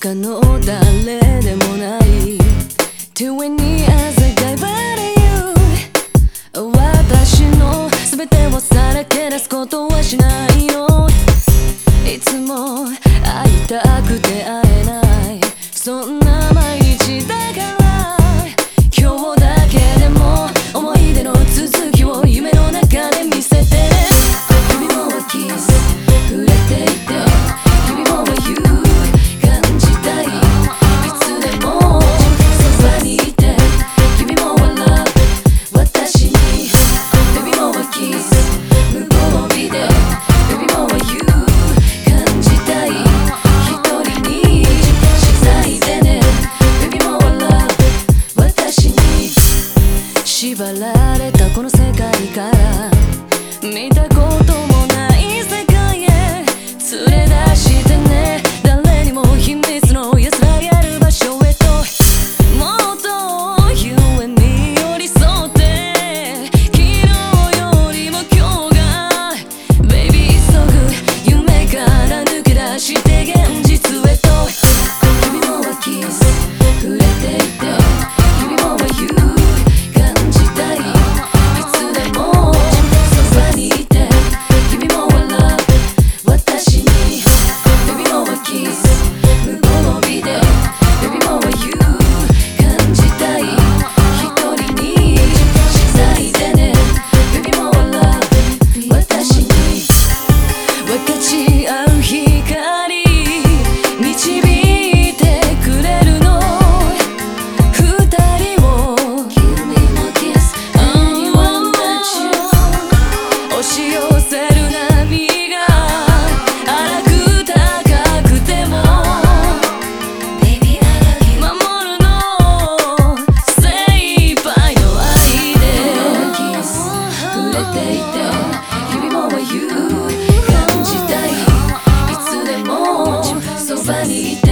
他の誰でもない To any other 縛られたこの世界から見たこともし寄せる波が荒く高くても守るの精一杯の愛で触れていて指もは感じたい。いつでもそにいて